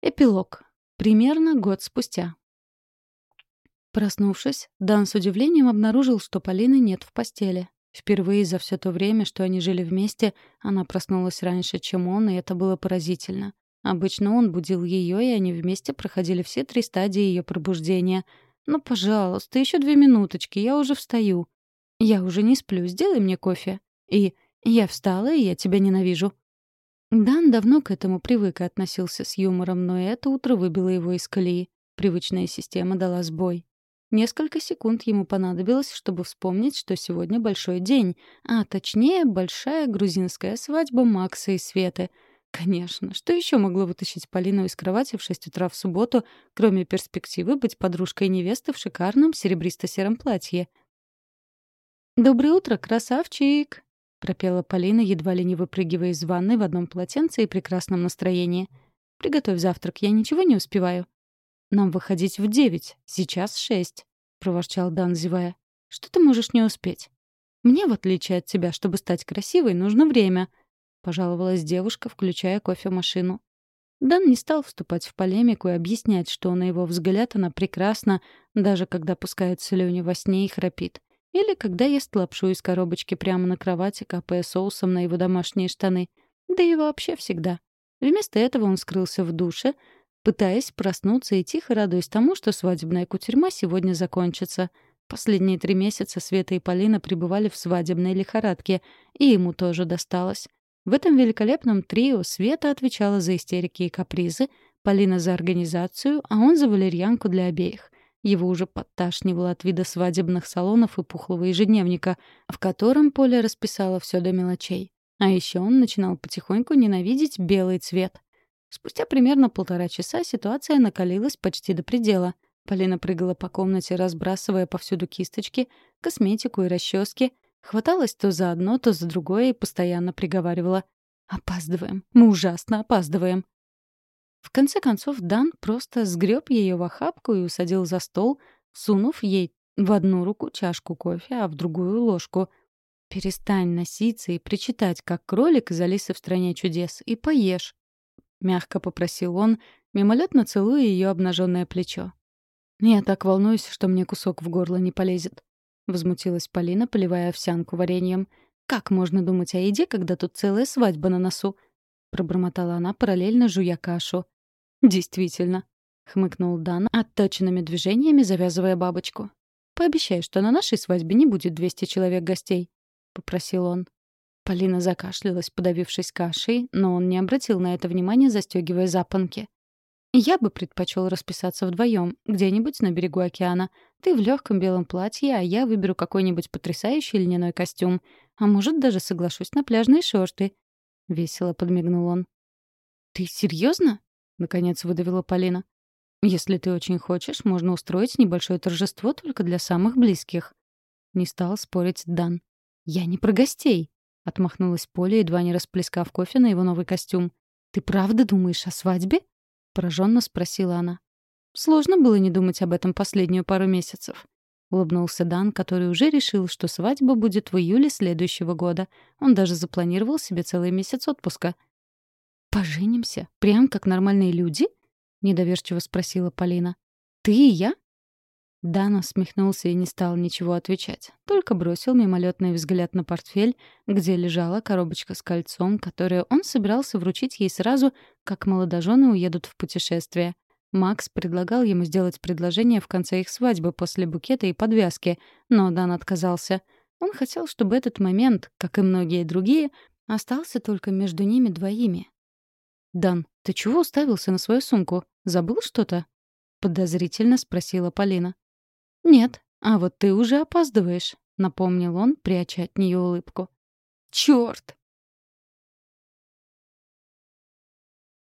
Эпилог. Примерно год спустя. Проснувшись, Дан с удивлением обнаружил, что Полины нет в постели. Впервые за все то время, что они жили вместе, она проснулась раньше, чем он, и это было поразительно. Обычно он будил ее, и они вместе проходили все три стадии ее пробуждения. «Ну, пожалуйста, еще две минуточки, я уже встаю». «Я уже не сплю, сделай мне кофе». И «Я встала, и я тебя ненавижу». Дан давно к этому привык и относился с юмором, но это утро выбило его из колеи. Привычная система дала сбой. Несколько секунд ему понадобилось, чтобы вспомнить, что сегодня большой день, а точнее большая грузинская свадьба Макса и Светы. Конечно, что еще могло вытащить Полину из кровати в шесть утра в субботу, кроме перспективы быть подружкой невесты в шикарном серебристо-сером платье? «Доброе утро, красавчик!» — пропела Полина, едва ли не выпрыгивая из ванной в одном полотенце и прекрасном настроении. «Приготовь завтрак, я ничего не успеваю». «Нам выходить в девять, сейчас шесть», — проворчал Дан, зевая. «Что ты можешь не успеть?» «Мне, в отличие от тебя, чтобы стать красивой, нужно время», — пожаловалась девушка, включая кофемашину. Дан не стал вступать в полемику и объяснять, что, на его взгляд, она прекрасна, даже когда пускает слюни во сне и храпит. Или когда ест лапшу из коробочки прямо на кровати, капая соусом на его домашние штаны. Да и вообще всегда. Вместо этого он скрылся в душе, пытаясь проснуться и тихо радуясь тому, что свадебная кутерьма сегодня закончится. Последние три месяца Света и Полина пребывали в свадебной лихорадке, и ему тоже досталось. В этом великолепном трио Света отвечала за истерики и капризы, Полина за организацию, а он за валерьянку для обеих — его уже подташнивало от вида свадебных салонов и пухлого ежедневника, в котором Поля расписала все до мелочей. А еще он начинал потихоньку ненавидеть белый цвет. Спустя примерно полтора часа ситуация накалилась почти до предела. Полина прыгала по комнате, разбрасывая повсюду кисточки, косметику и расчески, хваталась то за одно, то за другое и постоянно приговаривала. «Опаздываем. Мы ужасно опаздываем». В конце концов, Дан просто сгреб ее в охапку и усадил за стол, сунув ей в одну руку чашку кофе, а в другую — ложку. «Перестань носиться и причитать, как кролик из Алисы в «Стране чудес», и поешь», — мягко попросил он, мимолетно целуя ее обнаженное плечо. «Я так волнуюсь, что мне кусок в горло не полезет», — возмутилась Полина, поливая овсянку вареньем. «Как можно думать о еде, когда тут целая свадьба на носу?» — пробормотала она, параллельно жуя кашу. «Действительно», — хмыкнул Дан, отточенными движениями завязывая бабочку. «Пообещай, что на нашей свадьбе не будет 200 человек гостей», — попросил он. Полина закашлялась, подавившись кашей, но он не обратил на это внимания, застегивая запонки. «Я бы предпочел расписаться вдвоем, где-нибудь на берегу океана. Ты в легком белом платье, а я выберу какой-нибудь потрясающий льняной костюм. А может, даже соглашусь на пляжные шорты. — весело подмигнул он. «Ты серьезно? наконец выдавила Полина. «Если ты очень хочешь, можно устроить небольшое торжество только для самых близких». Не стал спорить Дан. «Я не про гостей», — отмахнулась Поля, едва не расплескав кофе на его новый костюм. «Ты правда думаешь о свадьбе?» — пораженно спросила она. Сложно было не думать об этом последнюю пару месяцев. — улыбнулся Дан, который уже решил, что свадьба будет в июле следующего года. Он даже запланировал себе целый месяц отпуска. «Поженимся? Прям как нормальные люди?» — недоверчиво спросила Полина. «Ты и я?» Дан усмехнулся и не стал ничего отвечать, только бросил мимолетный взгляд на портфель, где лежала коробочка с кольцом, которое он собирался вручить ей сразу, как молодожены уедут в путешествие. Макс предлагал ему сделать предложение в конце их свадьбы после букета и подвязки, но Дан отказался. Он хотел, чтобы этот момент, как и многие другие, остался только между ними двоими. «Дан, ты чего уставился на свою сумку? Забыл что-то?» — подозрительно спросила Полина. «Нет, а вот ты уже опаздываешь», — напомнил он, пряча от нее улыбку. «Чёрт!»